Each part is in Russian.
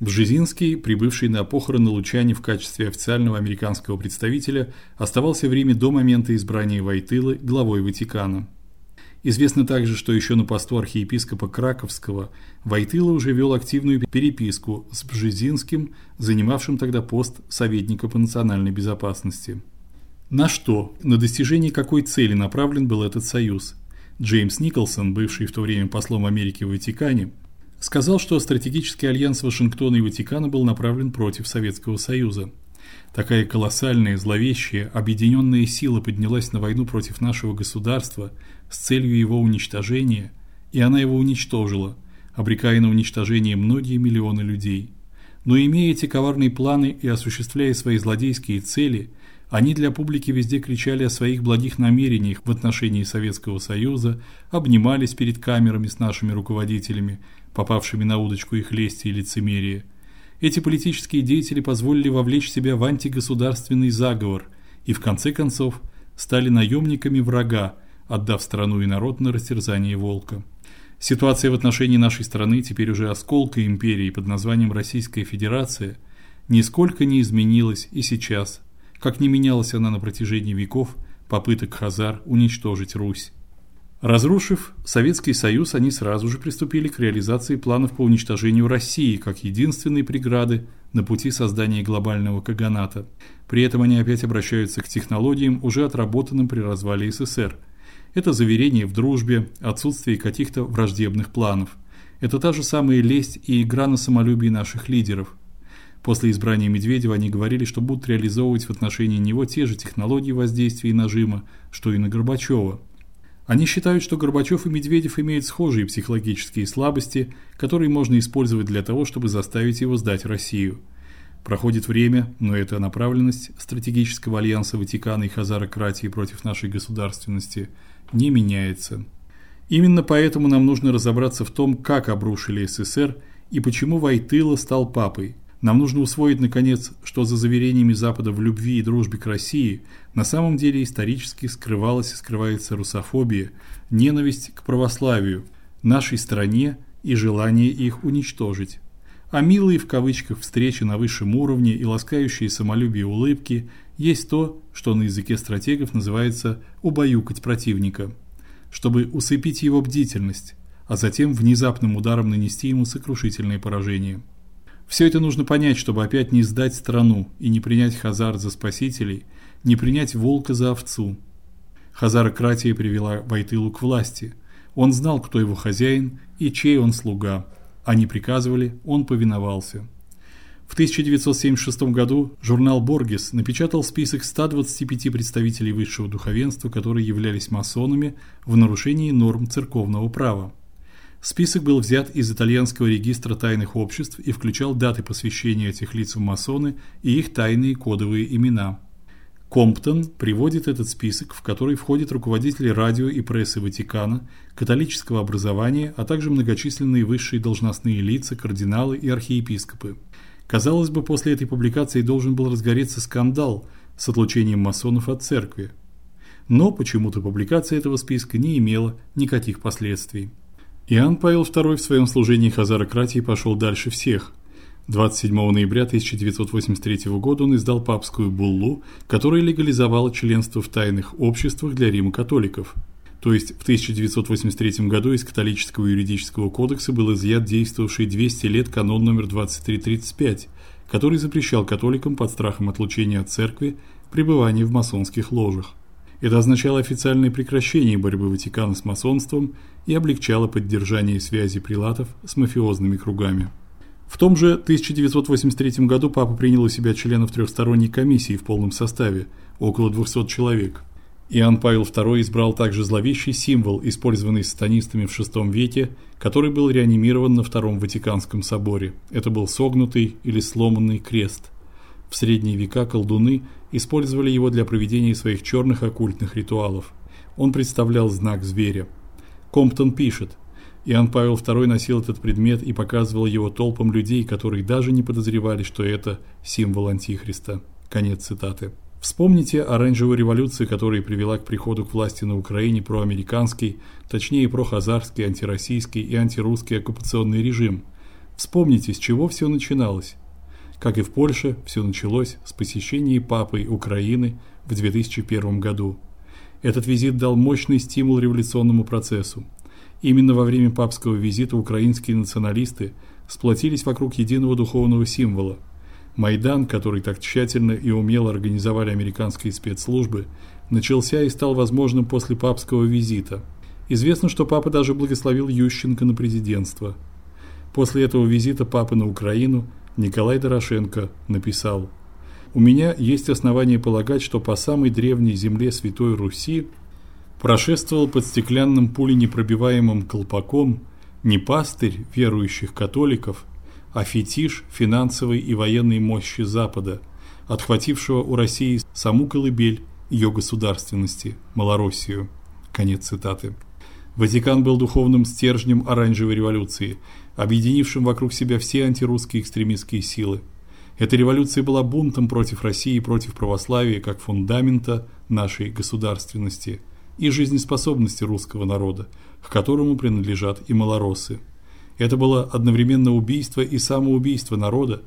Бжезинский, прибывший на похороны Лучани в качестве официального американского представителя, оставался в Риме до момента избрания Войтылы главой Ватикана. Известно также, что еще на посту архиепископа Краковского Войтыла уже вел активную переписку с Бжезинским, занимавшим тогда пост советника по национальной безопасности. На что, на достижение какой цели направлен был этот союз? Джеймс Николсон, бывший в то время послом Америки в Ватикане, сказал, что стратегический альянс Вашингтона и Ватикана был направлен против Советского Союза. Такая колоссальная, зловещая, объединенная сила поднялась на войну против нашего государства с целью его уничтожения, и она его уничтожила, обрекая на уничтожение многие миллионы людей. Но имея эти коварные планы и осуществляя свои злодейские цели, они для публики везде кричали о своих благих намерениях в отношении Советского Союза, обнимались перед камерами с нашими руководителями, попавшими на удочку их лести и лицемерия. Эти политические деятели позволили вовлечь себя в антигосударственный заговор и в конце концов стали наемниками врага, отдав страну и народ на растерзание волка. Ситуация в отношении нашей страны, теперь уже осколка империи под названием Российская Федерация, нисколько не изменилась и сейчас, как не менялась она на протяжении веков попыток хазар уничтожить Русь. Разрушив Советский Союз, они сразу же приступили к реализации планов по уничтожению России как единственной преграды на пути создания глобального каганата. При этом они опять обращаются к технологиям, уже отработанным при развале СССР. Это заверение в дружбе, отсутствие каких-то враждебных планов. Это та же самая лесть и игра на самолюбии наших лидеров. После избрания Медведева они говорили, что будут реализовывать в отношении него те же технологии воздействия и нажима, что и на Горбачева. Они считают, что Горбачев и Медведев имеют схожие психологические слабости, которые можно использовать для того, чтобы заставить его сдать Россию. Проходит время, но эта направленность стратегического альянса Ватикана и хазарократии против нашей государственности не меняется. Именно поэтому нам нужно разобраться в том, как обрушили СССР и почему Войтыла стал папой – нам нужно усвоить наконец, что за заверениями Запада в любви и дружбе к России на самом деле исторически скрывалась и скрывается русофобия, ненависть к православию, нашей стране и желание их уничтожить. А милые в кавычках встречи на высшем уровне и ласкающие самолюбие улыбки есть то, что на языке стратегов называется убаюкать противника, чтобы усыпить его бдительность, а затем внезапным ударом нанести ему сокрушительное поражение. Все это нужно понять, чтобы опять не сдать страну и не принять Хазар за спасителей, не принять волка за овцу. Хазарократия привела Байтылу к власти. Он знал, кто его хозяин и чей он слуга. Они приказывали, он повиновался. В 1976 году журнал Боргес напечатал список 125 представителей высшего духовенства, которые являлись масонами в нарушении норм церковного права. Список был взят из итальянского регистра тайных обществ и включал даты посвящения этих лиц в масоны и их тайные кодовые имена. Комптон приводит этот список, в который входят руководители радио и прессы Ватикана, католического образования, а также многочисленные высшие должностные лица, кардиналы и архиепископы. Казалось бы, после этой публикации должен был разгореться скандал с отлучением масонов от церкви. Но почему-то публикация этого списка не имела никаких последствий. Иоанн Павел II в своем служении хазарократии пошел дальше всех. 27 ноября 1983 года он издал папскую буллу, которая легализовала членство в тайных обществах для римо-католиков. То есть в 1983 году из католического юридического кодекса был изъят действовавший 200 лет канон номер 2335, который запрещал католикам под страхом отлучения от церкви пребывание в масонских ложах. Это означало официальное прекращение борьбы Ватикана с масонством и облегчало поддержание связи прилатов с мафиозными кругами. В том же 1983 году папа принял у себя членов трехсторонней комиссии в полном составе, около 200 человек. Иоанн Павел II избрал также зловещий символ, использованный сатанистами в VI веке, который был реанимирован на Втором Ватиканском соборе. Это был согнутый или сломанный крест. В средние века колдуны использовали его для проведения своих черных оккультных ритуалов. Он представлял знак зверя. Комптон пишет: Иоанн Павел II носил этот предмет и показывал его толпам людей, которые даже не подозревали, что это символ антихриста. Конец цитаты. Вспомните оранжевую революцию, которая привела к приходу к власти на Украине проамериканский, точнее прохазарский, антироссийский и антирусский оккупационный режим. Вспомните, с чего все начиналось. Как и в Польше, все началось с посещения папой Украины в 2001 году. Этот визит дал мощный стимул революционному процессу. Именно во время папского визита украинские националисты сплотились вокруг единого духовного символа. Майдан, который так тщательно и умело организовали американские спецслужбы, начался и стал возможным после папского визита. Известно, что папа даже благословил Ющенко на президентство. После этого визита папы на Украину Николай Дорошенко написал: "У меня есть основания полагать, что по самой древней земле Святой Руси прошествовал под стеклянным пуленепробиваемым колпаком не пастырь верующих католиков, а фетиш финансовой и военной мощи Запада, отхватившего у России саму колыбель ее государственности Малороссию. Конец цитаты. Ватикан был духовным стержнем оранжевой революции, объединившим вокруг себя все антирусские экстремистские силы. Эта революция была бунтом против России и против православия как фундамента нашей государственности и жизнеспособности русского народа, к которому принадлежат и малороссы. Это было одновременно убийство и самоубийство народа,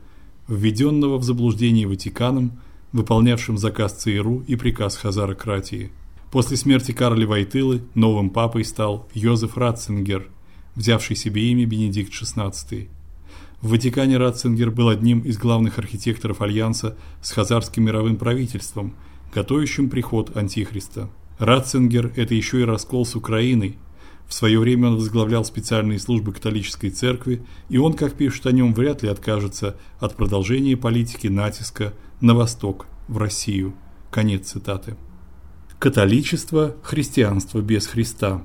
введенного в заблуждение Ватиканом, выполнявшим заказ ЦРУ и приказ Хазарократии. После смерти Карла Войтылы новым папой стал Йозеф Ратцингер, взявший себе имя Бенедикт XVI. В Ватикане Ратцингер был одним из главных архитекторов альянса с хазарским мировым правительством, готовящим приход антихриста. Ратцингер это еще и раскол с Украиной. В свое время он возглавлял специальные службы католической церкви, и он, как пишут о нем, вряд ли откажется от продолжения политики натиска на восток, в Россию. Конец цитаты. Католичество, христианство без Христа.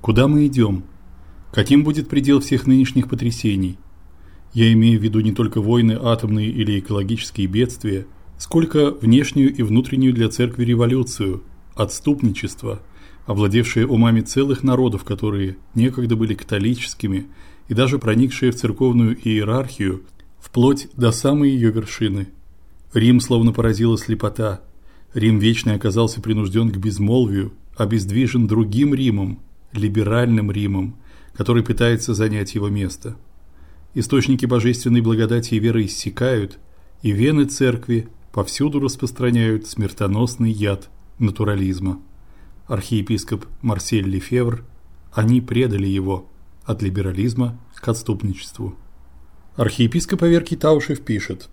Куда мы идем? Каким будет предел всех нынешних потрясений? Я имею в виду не только войны, атомные или экологические бедствия, сколько внешнюю и внутреннюю для церкви революцию, отступничество, овладевшее умами целых народов, которые некогда были католическими и даже проникшие в церковную иерархию вплоть до самой ее вершины. Рим словно поразила слепота. Рим вечный оказался принужден к безмолвию, обездвижен другим Римом, либеральным Римом, который пытается занять его место. Источники божественной благодати и веры иссякают, и вены церкви повсюду распространяют смертоносный яд натурализма. Архиепископ Марсель Лефевр, они предали его от либерализма к отступничеству. Архиепископ Аверкий Таушев пишет: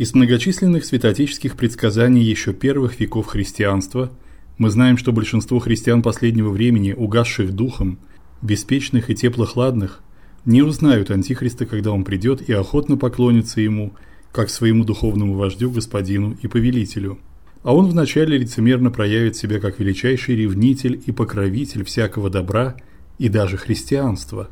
Из многочисленных святоотеческих предсказаний еще первых веков христианства мы знаем, что большинство христиан последнего времени, угасших духом, беспечных и теплохладных, не узнают антихриста, когда он придет, и охотно поклонятся ему, как своему духовному вождю, господину и повелителю а он вначале лицемерно проявит себя как величайший ревнитель и покровитель всякого добра и даже христианства,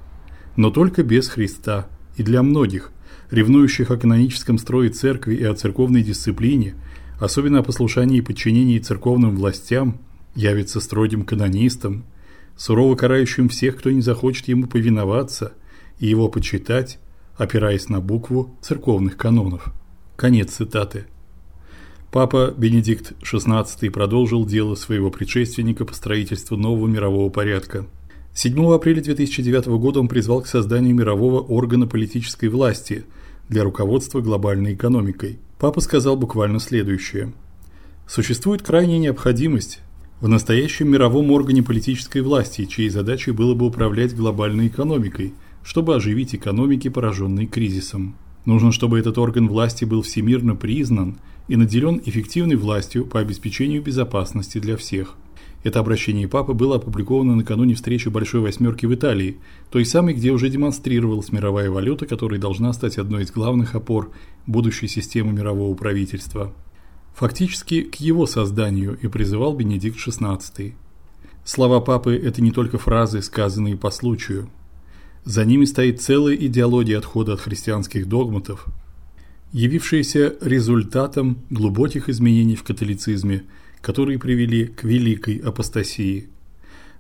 но только без Христа. И для многих, ревнующих о каноническом строе церкви и о церковной дисциплине, особенно о послушании и подчинении церковным властям, явится строгим канонистом, сурово карающим всех, кто не захочет ему повиноваться и его почитать, опираясь на букву церковных канонов. Конец цитаты. Папа Бенедикт XVI продолжил дело своего предшественника по строительству нового мирового порядка. 7 апреля 2009 года он призвал к созданию мирового органа политической власти для руководства глобальной экономикой. Папа сказал буквально следующее: Существует крайняя необходимость в настоящем мировом органе политической власти, чьей задачей было бы управлять глобальной экономикой, чтобы оживить экономики, пораженные кризисом. Нужно, чтобы этот орган власти был всемирно признан и наделен эффективной властью по обеспечению безопасности для всех. Это обращение папы было опубликовано накануне встречи Большой восьмерки в Италии, той самой, где уже демонстрировалась мировая валюта, которая должна стать одной из главных опор будущей системы мирового правительства. Фактически к его созданию и призывал Бенедикт XVI. Слова папы это не только фразы, сказанные по случаю. За ними стоит целая идеология отхода от христианских догматов, явившиеся результатом глубоких изменений в католицизме, которые привели к великой апостасии.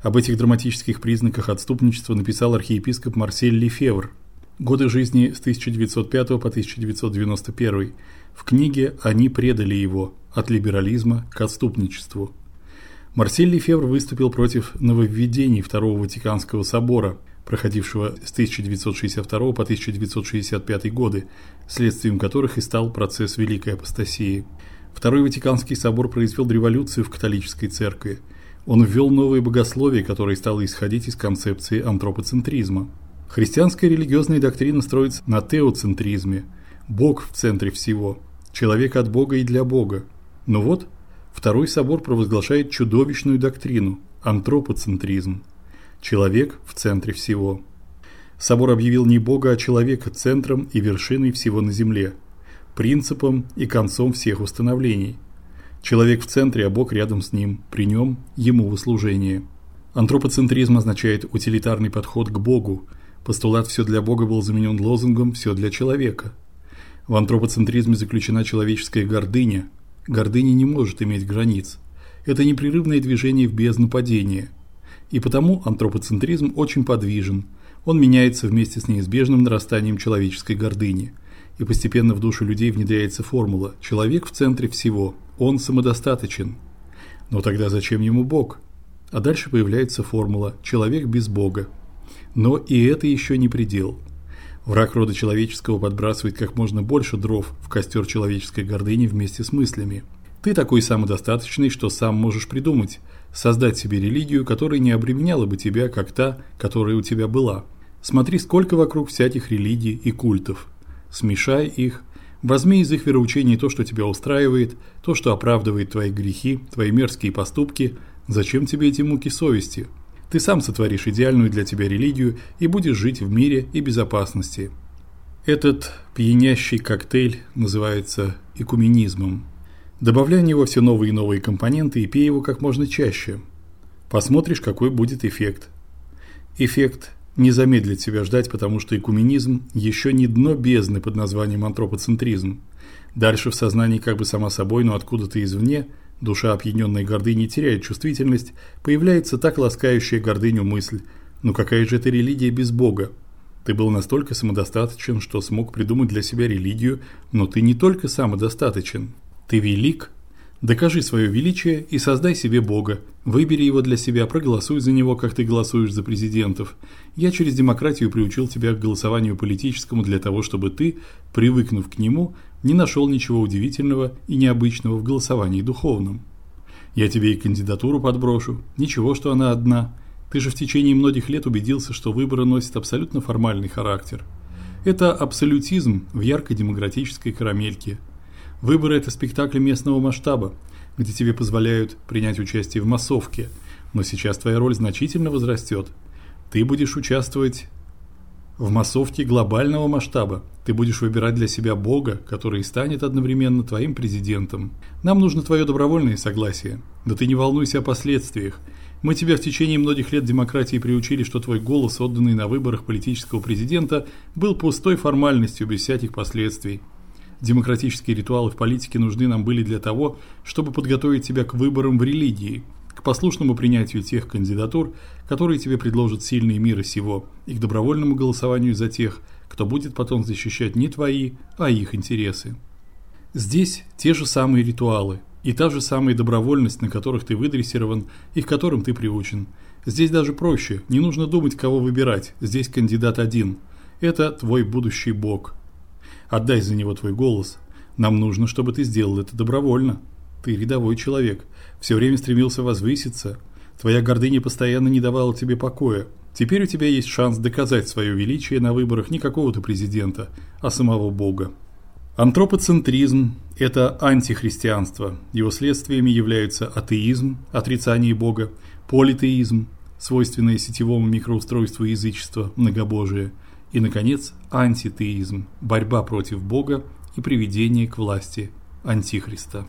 Об этих драматических признаках отступничества написал архиепископ Марсель Лефевр. Годы жизни с 1905 по 1991. В книге Они предали его от либерализма к отступничеству. Марсель Лефевр выступил против нововведений Второго Ватиканского собора, проходившего с 1962 по 1965 годы, следствием которых и стал процесс Великой апостасии. Второй Ватиканский собор произвел революцию в католической церкви. Он ввел новые богословие, которое стало исходить из концепции антропоцентризма. Христианская религиозная доктрина строится на теоцентризме. Бог в центре всего, человек от Бога и для Бога. Но вот Второй собор провозглашает чудовищную доктрину антропоцентризм. Человек в центре всего. Собор объявил не Бога, а человека центром и вершиной всего на земле, принципом и концом всех установлений. Человек в центре, а Бог рядом с ним, при нем ему в услужение. Антропоцентризм означает утилитарный подход к Богу. Постулат все для Бога был заменен лозунгом все для человека. В антропоцентризме заключена человеческая гордыня, Гордыня не может иметь границ. Это непрерывное движение в бездну падения. И потому антропоцентризм очень подвижен. Он меняется вместе с неизбежным нарастанием человеческой гордыни. И постепенно в душу людей внедряется формула: человек в центре всего, он самодостаточен. Но тогда зачем ему Бог? А дальше появляется формула: человек без Бога. Но и это еще не предел. Враг рода человеческого подбрасывает как можно больше дров в костер человеческой гордыни вместе с мыслями. Ты такой самодостаточный, что сам можешь придумать, создать себе религию, которая не обременяла бы тебя, как та, которая у тебя была. Смотри, сколько вокруг всяких религий и культов. Смешай их, возьми из их вероучений то, что тебя устраивает, то, что оправдывает твои грехи, твои мерзкие поступки. Зачем тебе эти муки совести? Ты сам сотворишь идеальную для тебя религию и будешь жить в мире и безопасности. Этот пьянящий коктейль называется экуменизмом. Добавляй в него все новые и новые компоненты и пей его как можно чаще. Посмотришь, какой будет эффект. Эффект не замедлит себя ждать, потому что экуменизм еще не дно бездны под названием антропоцентризм. Дальше в сознании как бы само собой, но откуда-то извне – Душа, опьяненная гордыней, теряет чувствительность, появляется так ласкающая гордыню мысль: "Ну какая же это религия без Бога? Ты был настолько самодостаточен, что смог придумать для себя религию, но ты не только самодостаточен, ты велик. Докажи свое величие и создай себе Бога. Выбери его для себя, проголосуй за него, как ты голосуешь за президентов. Я через демократию приучил тебя к голосованию политическому для того, чтобы ты, привыкнув к нему, не нашел ничего удивительного и необычного в голосовании духовном. Я тебе и кандидатуру подброшу. Ничего, что она одна. Ты же в течение многих лет убедился, что выборы носят абсолютно формальный характер. Это абсолютизм в яркой демократической карамельке. Выборы это спектакль местного масштаба, где тебе позволяют принять участие в массовке, но сейчас твоя роль значительно возрастет. Ты будешь участвовать в массовке глобального масштаба ты будешь выбирать для себя бога, который станет одновременно твоим президентом. Нам нужно твое добровольное согласие. Да ты не волнуйся о последствиях. Мы тебя в течение многих лет демократии приучили, что твой голос, отданный на выборах политического президента, был пустой формальностью без всяких последствий. Демократические ритуалы в политике нужны нам были для того, чтобы подготовить тебя к выборам в религии – к послушному принятию тех кандидатур, которые тебе предложат сильные мира сего, и к добровольному голосованию за тех, кто будет потом защищать не твои, а их интересы. Здесь те же самые ритуалы и та же самая добровольность, на которых ты выдрессирован и к которым ты приучен. Здесь даже проще, не нужно думать, кого выбирать. Здесь кандидат один. Это твой будущий бог. Отдай за него твой голос. Нам нужно, чтобы ты сделал это добровольно. Ты рядовой человек, все время стремился возвыситься. Твоя гордыня постоянно не давала тебе покоя. Теперь у тебя есть шанс доказать свое величие на выборах не какого-то президента, а самого Бога. Антропоцентризм это антихристианство. Его следствиями являются атеизм, отрицание Бога, политеизм, свойственное сетевому микроустройству язычества, многобожие, и наконец, антитеизм, борьба против Бога и приведение к власти антихриста.